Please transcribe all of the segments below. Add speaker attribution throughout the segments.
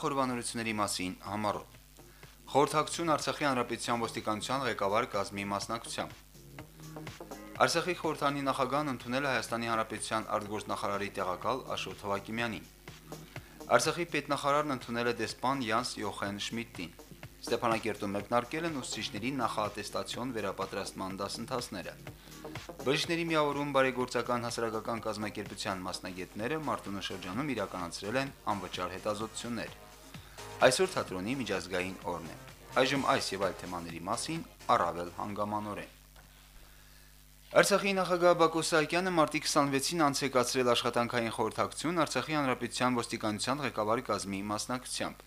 Speaker 1: նախորbanությունների մասին համառոտ։ Խորհրդակցություն Արցախի հանրապետության ոստիկանության ղեկավար կազմի մասնակցությամբ։ Արցախի խորհրդանի նախագահն ընդունել է Հայաստանի հանրապետության արտգործնախարարի տեղակալ Աշոտ Հովակիմյանին։ Արցախի պետնախարարն ընդունել է դեսպան Յանս Յոխեն Շմիդտին։ Ստեփանակերտում մեկնարկել են ուսուցիչների նախաատեստացիոն վերապատրաստման դասընթացները։ Բժիշկների միավորում բարեգործական հասարակական կազմակերպության մասնագետները Մարտունու շրջանում իրականացրել են անվճար հետազոտություններ։ Այսօր թատրոնի միջազգային օրն է։ Այժմ այս եւ այլ թեմաների մասին առավել հանգամանորեն։ Արցախի նախագահ Բակո Սահակյանը մարտի 26-ին անցեկացրել աշխատանքային խորհրդակցություն Արցախի հանրապետության ոստիկանության ղեկավարի կազմի մասնակցությամբ։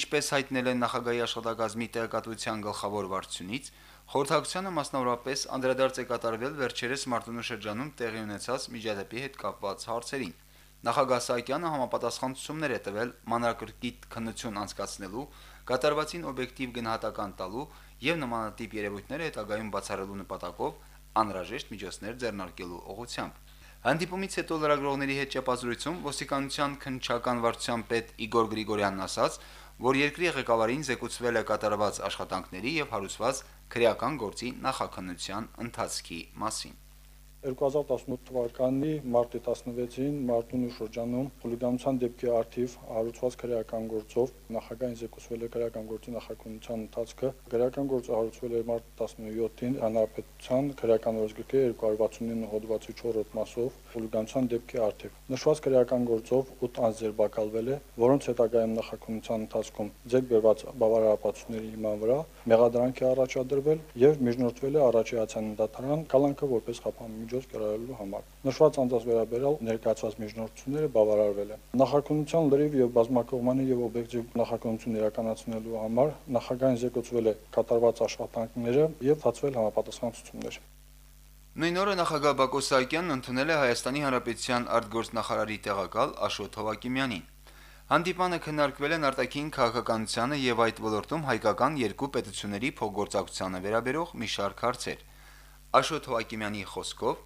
Speaker 1: Ինչպես հայտնել են նախագահի աշխատակազմի տեղեկատվության գլխավոր վարչությունից, խորհրդակցությանը մասնավորապես անդրադարձ է կատարվել վերջերս Մարտունու շրջանում տեղի ունեցած միջադեպի հետ կապված հարցերին։ Նախագահ Սահակյանը համապատասխան ցուցումներ է տվել մանրակրկիտ քննություն անցկացնելու, կատարվածին օբյեկտիվ գնահատական տալու եւ նմանատիպ երևույթները հետագայում բացառելու նպատակով անհրաժեշտ միջոցներ ձեռնարկելու ուղղությամբ։ Հանդիպումից հետո լրագրողների հետ ճեպազրույցում ոստիկանության քննչական վարչության պետ Իգոր Գրիգորյանն ասաց, որ երկրի ղեկավարին զեկուցվել է կատարված աշխատանքների եւ հարուցված քրեական գործի նախաքննության ընթացքի մասին։
Speaker 2: 2018 թվականի մարտի 16-ին Մարտունու շրջանում խուլիգանության դեպքի արդիվ հարուցված քրեական գործով նախագահային զեկուցվել է քրեական գործի նախաքննության ընթացքը։ Քրեական գործը հարուցվել է մարտի 17-ին հանրապետության քրեական օրենսգրքի 269 հոդվածի 4-րդ մասով խուլիգանության դեպքի արդիվ։ Նշված քրեական գործով 8 անձ ձերբակալվել է, որոնց հետագայում նախաքննության ընթացքում ձեռք բերված բավարարապատությունների հիման վրա մեղադրանք է առաջադրվել եւ միջնորդվել է առաջացան դատարան կալանքը որպես խափան միջոց կիրառելու համար։ Նշված անձանց վերաբերյալ ներկայացված միջնորդությունները բավարարվել են։ Նախաքննության լրիվ եւ բազմակողմանի եւ օբյեկտիվ նախաքննություն իրականացնելու համար նախագահային զեկուցվել է կատարված աշխատանքները եւ ծածվել համապատասխան ցուցումներ։
Speaker 1: Նույն օրը նախագահ Բակո Սահակյանն ընդունել է Հայաստանի Հանրապետության արտգործնախարարի տեղակալ Աշոտ Հովակիմյանին։ Հանդիպանը քննարկվել են արտաքին քաղաքականությանը եւ այդ ոլորտում հայկական երկու պետությունների փոխգործակցությանը վերաբերող մի շարք հարցեր։ Աշոտ Հովակիմյանի խոսքով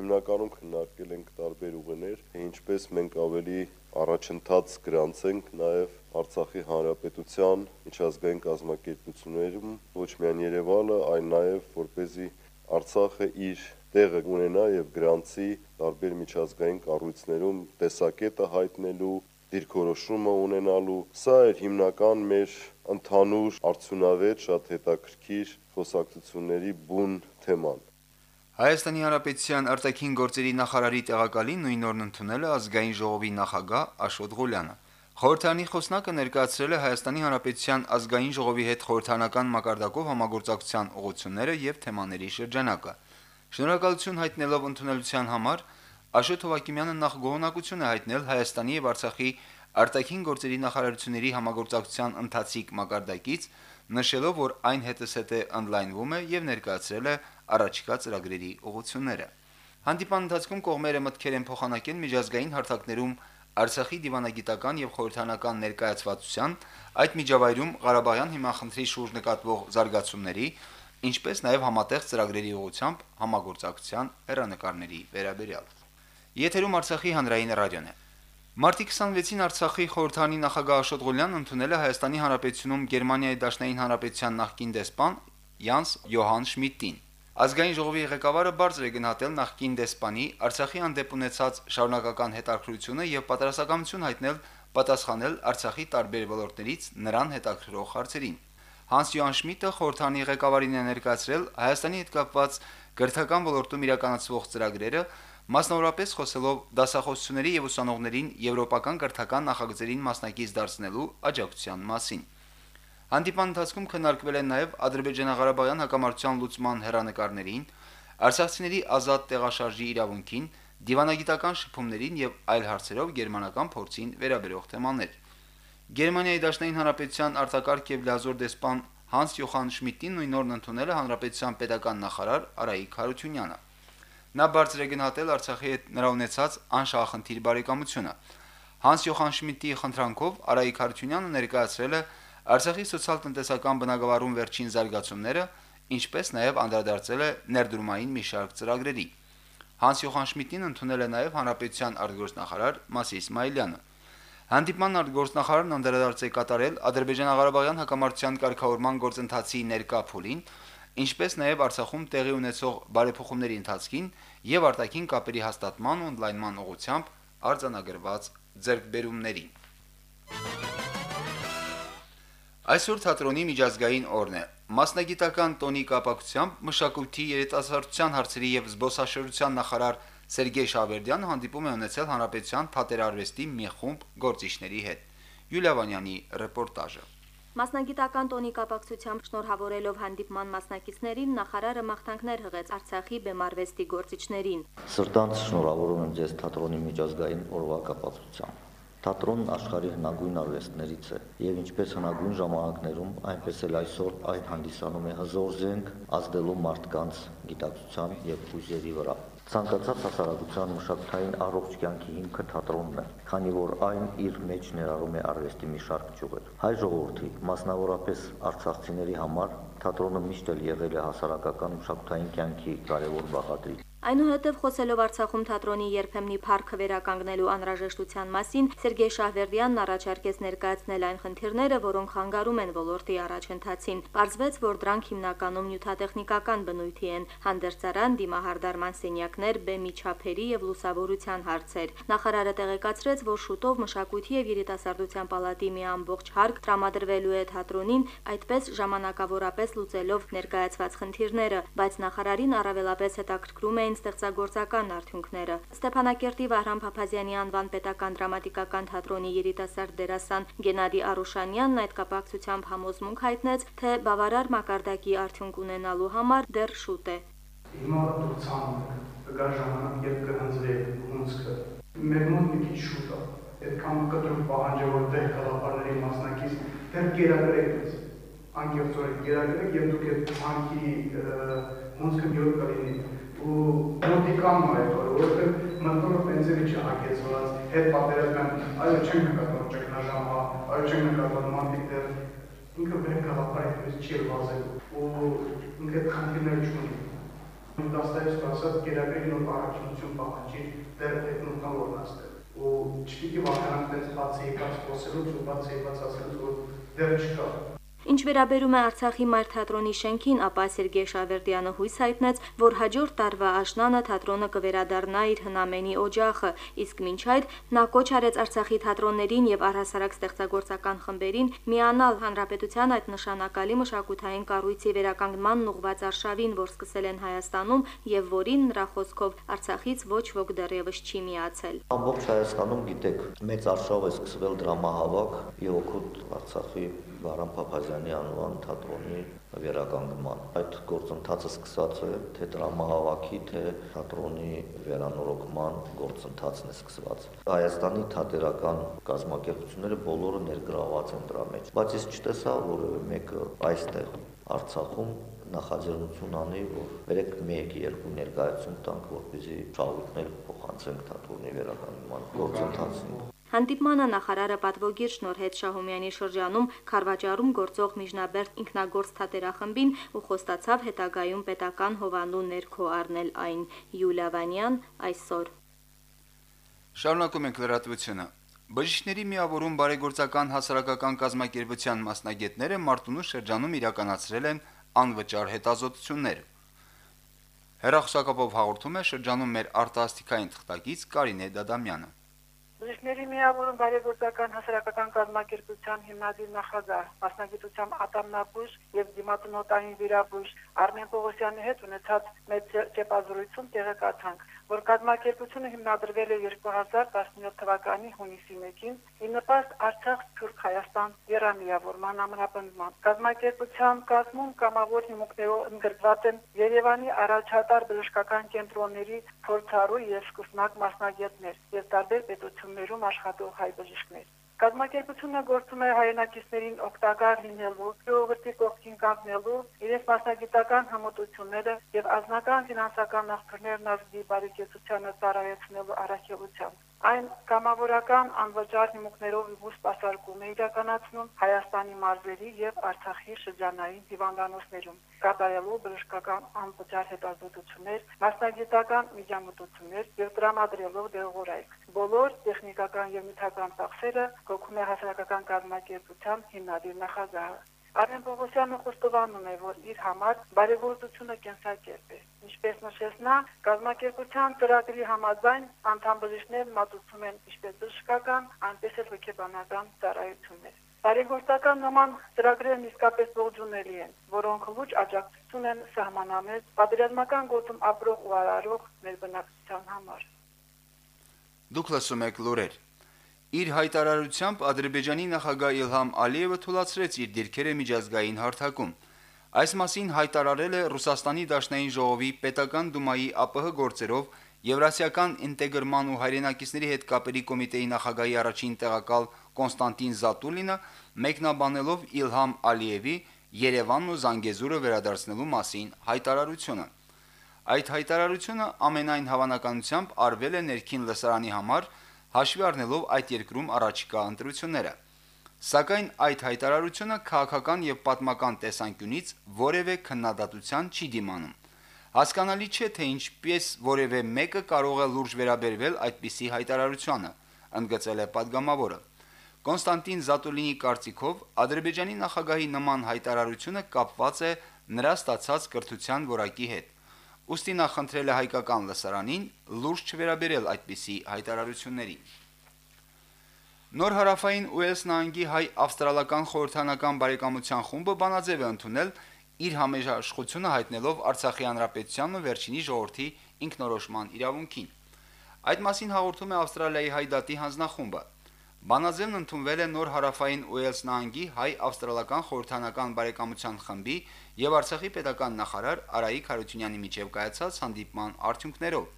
Speaker 3: հիմնականում քննարկել ենք տարբեր ուղիներ, ինչպես մենք ավելի առաջընթաց գրանցենք նաև Արցախի հանրապետության միջազգային կազմակերպություններում ոչ միայն Երևանը, այլ նաև որ เป զի Արցախը իր տեղը ունենա եւ գրանցի տարբեր միջազգային կառույցներում տեսակետը հայտնելու դիրքորոշումը ունենալու սա էր հիմնական մեր ընդհանուր արդյունավետ շատ հետաքրքիր խոսակցությունների բուն թեման։
Speaker 1: Հայաստանի Հանրապետության արտաքին գործերի նախարարի տեղակալին նույն օրն ընդունել է ազգային ժողովի նախագահ Աշոտ Ղուլյանը։ Խորհրդանի խոսնակը ներկայացրել է Հայաստանի Հանրապետության ազգային ժողովի հետ խորհրդանական մակարդակով համագործակցության ուղղությունները եւ թեմաների շրջանակը։ Շնորհակալություն հայտնելով ընդունելության համար Աշոտ Հովակիմյանը նախ գոհնակություն է հայտնել Հայաստանի եւ Արցախի արտաքին գործերի նախարարությունների համագործակցության ընթացիկ մակարդակից, նշելով, որ այն հետսեթե ընդլայնվում է եւ ներկայացրել է առաջիկա ծրագրերի ուղղությունները։ Հանդիպան ընթացքում կողմերը մտքեր են փոխանակել միջազգային հարթակներում Արցախի դիվանագիտական եւ խորհրդանական ներկայացվածության, այդ միջավայրում Ղարաբաղյան հիմնախնդրի շուրջ նկատվող զարգացումների, ինչպես նաեւ համատեղ ծրագրերի ուղղությամբ համագործակցության հերանեկարների վերաբերյալ։ Եթերում Արցախի հանրային ռադիոն է։ Մարտի 26-ին Արցախի խորհրդանի նախագահ Աշոտ Ղուլյանն ընդունել է Հայաստանի Հանրապետությունում Գերմանիայի Դաշնային Հանրապետության նախկին դեսպան Յանս Յոհան Շմիդտին։ Ազգային ժողովի ղեկավարը բարձր է գնահատել նախկին դեսպանի Արցախի հանդեպ ունեցած շարունակական հետաքրությունը եւ պատրաստակամություն հայտնել պատասխանել Արցախի տարբեր ոլորտներից նրան հետաքրքրող հարցերին։ Հանս Յոհան Շմիդտը խորհրդանի ղեկավարին է ներկայացրել Հայաստանի հետ կապված գրթական ոլորտում իրականացվող ծրագրերը, մասնավորապես խոսելով դասախոսությունների եւ ուսանողներին եվրոպական գրթական նախագծերին մասնակից դարձնելու աջակցության մասին։ Հանդիպան ընթացքում քննարկվել են նաև Ադրբեջանա-Ղարաբաղյան հակամարտության լուծման հերանեկարներին, արցախցիների ազատ տեղաշարժի իրավունքին, դիվանագիտական շփումներին եւ այլ հարցերով գերմանական փորձին վերաբերող թեմաներ։ Գերմանիայի Դաշնային Հանրապետության արտակարգ եւ լազոր դեսպան Հանս Յոխան Շմիդտին նույն օրն ընդունել է Հանրապետության պետական նախարար Արայիկ Հարությունյանը։ Նա բարձր է գնահատել Արցախի հետ նրա ունեցած անշահախնդիր բարեկամությունը։ Հանս Յոխան Շմիդտի խնդրանքով Արայիկ Հարությունյանը ներկայացրել է Արցախի սոցիալ-տնտեսական բնակավարում վերջին զարգացումները, ինչպես նաև անդրադարձել է ներդրումային մի շարք ծրագրերի։ Հանս Յոխան Շմիդտին ընդունել է նաև հանրապետության արտգործնախարար Մասի Իսմայելյանը։ Հանդիպման արտգործնախարարն անդրադարձ է կատարել Ադրբեջանա-Ղարաբաղյան հակամարտության կարգավորման գործընթացի ներկա փուլին, ինչպես նաև Արցախում տեղի ունեցող բարեփոխումների ընթացքին եւ արտաքին կապերի հաստատման ու ընդլայնման ուղղությամբ արձանագրված ձեռքբերումներին։ Այսօր թատրոնի միջազգային օրն է։ Մասնագիտական տոնի կապակցությամբ մշակույթի, երիտասարդության հարցերի եւ զբոսաշրջության նախարար Սերգեյ Շավերդյանը հանդիպում է ունեցել հանրապետության թատերարվեստի մի խումբ գործիչների հետ։ Յուլիա Վանյանի ռեպորտաժը։
Speaker 4: Մասնագիտական տոնի կապակցությամբ շնորհավորելով հանդիպման մասնակիցներին նախարարը մաղթանքներ հղեց Արցախի բեմարվեստի գործիչներին։
Speaker 5: Սրտանց շնորհավորում եմ ձեզ թատրոնի միջազգային օրվա կապակցությամբ։ Թատրոնն աշխարհի հնագույն արվեստներից է, եւ ինչպես հնագույն ժամանակներում, այնպես էլ այսօր այն հանդիսանում է հզոր զենք ազդելու մարդկանց գիտակցության եւ ուժերի վրա։ Ցանկացած հասարակության մշակութային առողջ կյանքի հիմքը թատրոնն է, քանի որ այն իր մեջ ներառում է արվեստի մի շարք ճյուղեր։ Հայ ժողովրդի, մասնավորապես արցախցիների համար թատրոնը միշտ էլ եղել է հասարակական մշակութային կյանքի կարևոր բաղադրիչ։
Speaker 4: Այնուհետև խոսելով Արցախում թատրոնի երբեմնի փառքը վերականգնելու անհրաժեշտության մասին, Սերգեյ Շահվերդյանն առաջարկեց ներկայացնել այն խնդիրները, որոնք խանգարում են ոլորտի առաջընթացին։ Պարզվեց, որ դրանք հիմնականում նյութատեխնիկական բնույթի են՝ հանդերձարան, դիմահարդարման սենյակներ, բեմի չափերի եւ լուսավորության հարցեր։ Նախարարը տեղեկացրեց, որ շուտով մշակույթի եւ երիտասարդության պալատի մի ամբողջ հարկ տրամադրվելու է թատրոնին, այդպես ժամանակավորապես լուծելով ներկայացված խնդիրները, բայց նախարարին առավելապես հետաքրքրում էին ստեղծագործական արդյունքները։ Ստեփանակերտի Վահրամ Փափազյանի անվան պետական դրամատիկական թատրոնի երիտասարդ դերասան Գենադի Արուշանյանն այդ կապակցությամբ համոզմունք հայտնեց, թե բավարար մակարդակի արդյունք ունենալու համար դեռ շուտ է։
Speaker 6: Հիմա դուրսանում կգա ժամանակ, երբ կհնձվի հունցքը։ Մեր մոտ մի քիչ շուտ է։ Այդքան կտրուկ պահանջը որ դեր կալապարների մասնակից դեռ գերագրեք անկեղծորեն գերագրեք եւ դուք այդ հանքի հունցքը մի օր կլինի ու մոտիկան այդ օրը, որովհետև մտորը պենսիվի չհագեցված, հետ պատերազմյան, այո չեն նկատում ճգնաժամը, այո չեն նկատում մարդիկներ, ինքը գաղապար այդպես չի վազելու, ու ինքը խնդիրներ չունի։ Դաստայից ասած գերակրի նոր առաջնություն պահանջի դեր այդ նորքան որնաստել ու չպիտի վախենանք տենց բացի եկած խոսելուց ու բացի եկած ասելուց, որ դեռ չկա
Speaker 4: Ինչ վերաբերում է Արցախի մայր թատրոնի շենքին, ապա Սերգեյ Շավերդյանը հույս հայտնեց, որ հաջորդ տարվա աշնանը թատրոնը կվերադառնա իր հնամենի օջախը, իսկ մինչ այդ նա կոչ արեց Արցախի թատրոններին եւ առհասարակ ստեղծագործական խմբերին միանալ հանրապետության այդ նշանակալի մշակութային կառույցի վերականգնման ուղված արշավին, որ սկսել են Հայաստանում եւ որին նրա խոսքով Արցախից ոչ ոք դեռևս չի միացել։
Speaker 5: Ամբողջ Հայաստանում գիտեք, մեծ արշավ է սկսվել դրամահավաք եւ օգուտ Արցախի Վարան Փափազյանի անվան թատրոնի վերականգնման։ Այդ գործընթացը սկսած է թե դրամահավաքի, թե թատրոնի վերանորոգման գործընթացն է սկսված։ Հայաստանի թատերական կազմակերպությունները բոլորը ներգրաված են դրա մեջ, բայց ես չտեսա որևէ մեկը այստեղ Արցախում նախաձեռնություն անի, որ վերեք 1-2 ներկայացում տանք, որպեսզի շահույթներ փոխանցենք թատրոնի վերականգնման գործընթացին։
Speaker 4: Հանդիպմանը նախարարը պատվոգիր շնորհեց Շահումյանի շրջանում Խարվաճարում գործող Միջնաբերդ ինքնագործ թատերախմբին ու խոստացավ հետագայում պետական հովանու ներքո առնել այն։ Յուլիա Վանյան այսօր։
Speaker 1: Շարունակում ենք լրատվությունը։ Բժիշկների միավորում բարեգործական հասարակական կազմակերպության մասնագետները Մարտունու շրջանում իրականացրել են անվճար հետազոտություններ։ Հերախոսակապով հաղորդում է շրջանում մեր արտասթիկային թղթակից Կարինե Դադամյանը։
Speaker 7: Բժիշկների միավորում բարեգործական հասարակական կազմակերպության հիմնադիր նախագահ, մասնագիտությամբ ատամնաբույժ եւ դիմացնոտային վիրաբույժ Արմեն Պողոսյանի հետ ունեցած մեծ ճեպազրույցում տեղեկացանք, որ կազմակերպությունը հիմնադրվել է 2017 թվականի հունիսի 1-ին, ի նպաստ Արցախ Թուրք Հայաստան երամիավորման ամրապնդման։ Կազմակերպության կազմում կամավոր հիմունքներով ընդգրկված են Երևանի առաջատար բժշկական կենտրոնների փորձառու եւ սկսնակ մասնագետներ եւ տարբեր պետություններում աշխատող հայ բժիշկներ։ Կազմակերպությունը գործում է հայրենակիցներին օգտակար լինելու, ժողովրդի կողքին կանգնելու, իրենց մասնագիտական հմտությունները եւ ազնական ֆինանսական աղբյուրներն ազգի բարեկեցությանը ծառայեցնելու առաքելությամբ։ Այն կամավորական անվճար հիմունքներով բուժ սպասարկում է իրականացնում Հայաստանի մարզերի եւ Արցախի շրջանային հիվանդանոցներում, կատարելով բժշկական անվճար հետազոտություններ, մասնագիտական միջամտություններ եւ տրամադրելով դեղորայք։ Բոլոր տեխնիկական եւ նյութական ծախսերը կողմում է հասարակական կազմակերպության հիմնադիր նախագահը։ Արմեն Պողոսյանը խոստովանում է, որ իր համար բարեգործությունը կենսակերպ է։ Ինչպես նշեց նա, կազմակերպության ծրագրի համաձայն անդամ բժիշկներն մատուցում են ինչպես բժշկական, այնպես էլ հոգեբանական ծառայություններ։ Բարեգործական նման ծրագրերն իսկապես ողջունելի են, որոնք լուրջ աջակցություն են սահմանամետ պատերազմական գոտում ապրող ու արարող մեր բնակչության համար։
Speaker 1: Դուք լսում եք լուրեր։ Իր հայտարարությամբ Ադրբեջանի նախագահ Իլհամ Ալիևը թույլատրեց իր դիրքերը միջազգային հարթակում։ Այս մասին հայտարարել է Ռուսաստանի Դաշնային ժողովի Պետական Դումայի ԱՊՀ գործերով Եվրասիական ինտեգրման ու հայրենակիցների հետ կապերի կոմիտեի նախագահի առաջին տեղակալ Կոնստանտին Զատուլինը մեկնաբանելով Իլհամ Ալիևի Երևանն ու Զանգեզուրը վերադարձնելու մասին հայտարարությունը։ Այդ հայտարարությունը ամենայն հավանականությամբ արվել է ներքին լսարանի համար, հաշվի առնելով այդ երկրում առաջիկա ընտրությունները։ Սակայն այդ հայտարարությունը քաղաքական եւ պատմական տեսանկյունից որևէ քննադատության չի դիմանում։ Հասկանալի չէ, թե ինչպես որևէ մեկը կարող է լուրջ վերաբերվել այդպիսի հայտարարությանը, ընդգծել է падգամավորը։ Կոնստանտին Զատուլինի կարծիքով Ադրբեջանի նախագահի նման հայտարարությունը կապված է նրա ստացած կրթության որակի հետ։ Ոստի նա խնդրել է հայկական լսարանին լուրջ չվերաբերել այդպիսի հայտարարությունների։ Նոր հարավային Ուելս նահանգի հայ-ավստրալական խորհրդանական բարեկամության խումբը բանաձև է ընդունել իր համեժաշխությունը հայտնելով Արցախի հանրապետությանն ու վերջինի ժողովրդի ինքնորոշման իրավունքին։ Այդ մասին հաղորդում է Ավստրալիայի հայդատի հանձնախումբը։ Բանաձևն ընդունվել է Նոր հարավային Ուելս նահանգի հայ-ավստրալական խորհրդանական բարեկամության խմբի եւ Արցախի պետական նախարար Արայիկ Հարությունյանի միջև կայացած հանդիպման արդյունքներով։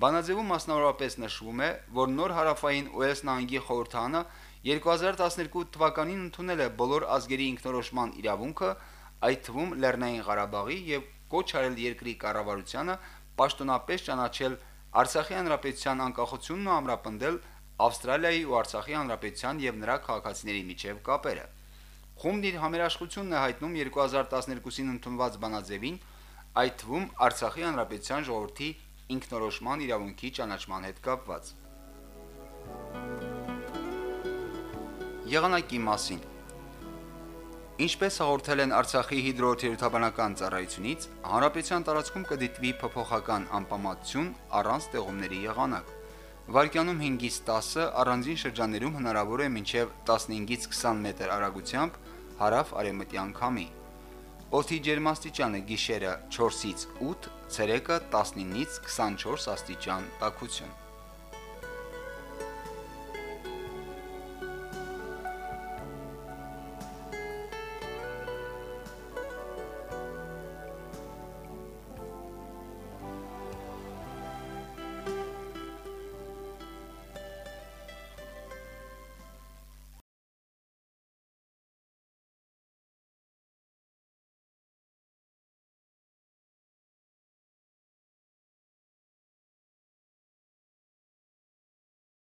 Speaker 1: Բանաձևում մասնավորապես նշվում է, որ Նոր հարավային Ուելս նահանգի խորհրդանը 2012 թվականին ընդունել է բոլոր ազգերի ինքնորոշման իրավունքը, այդ թվում Լեռնային Ղարաբաղի եւ կոչ արել երկրի կառավարությանը պաշտոնապես ճանաչել Արցախի հանրապետության անկախությունն ու ամրապնդել Ավստրալիայի ու Արցախի հանրապետության եւ նրա քաղաքացիների միջև կապերը։ Խումբն իր համերաշխությունն է հայտնում 2012-ին ընդունված բանաձևին, այդ թվում Արցախի հանրապետության ժողովրդի ինքնորոշման իրավունքի ճանաչման հետ կապված։ Եղանակի մասին Ինչպես հաղորդել են Արցախի հիդրոթերապևտաբանական ծառայությունից, հանրապետության տարածքում կդիտվի փոփոխական անպամատություն առանց տեղումների եղանակ։ Վարկյանում 5-ից 10-ը առանձին շրջաններում հնարավոր է մինչև 15-ից 20 մետր արագությամբ հարավ արևմտյան քամի։ Օդի ջերմաստիճանը գիշերը 4-ից 8, ցերեկը 19-ից 24 աստիճան տաքություն։